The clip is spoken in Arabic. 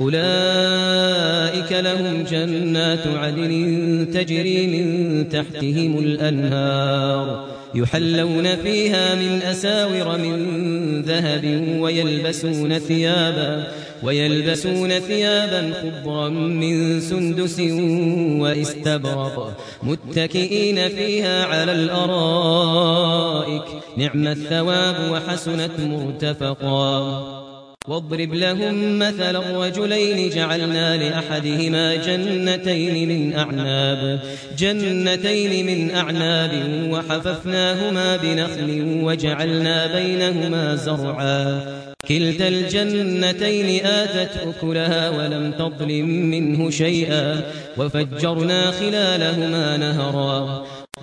أولئك لهم جنات عدن تجري من تحتهم الأنهار يحلون فيها من أساور من ذهب ويلبسون ثيابا ويلبسون ثيابا خضرا من سندس واستبرق متكئين فيها على الأرائك نعم الثواب وحسنت مرتفقا. واضرب لهم مثل الرجلين جعلنا لأحدهما جنتين من أعناب جنتين من أعناب وحففناهما بنخل وجعلنا بينهما زرعا. كلتا الجنتين آتت أكلها ولم تظلم منه شيئا وفجرنا خلالهما نهرا.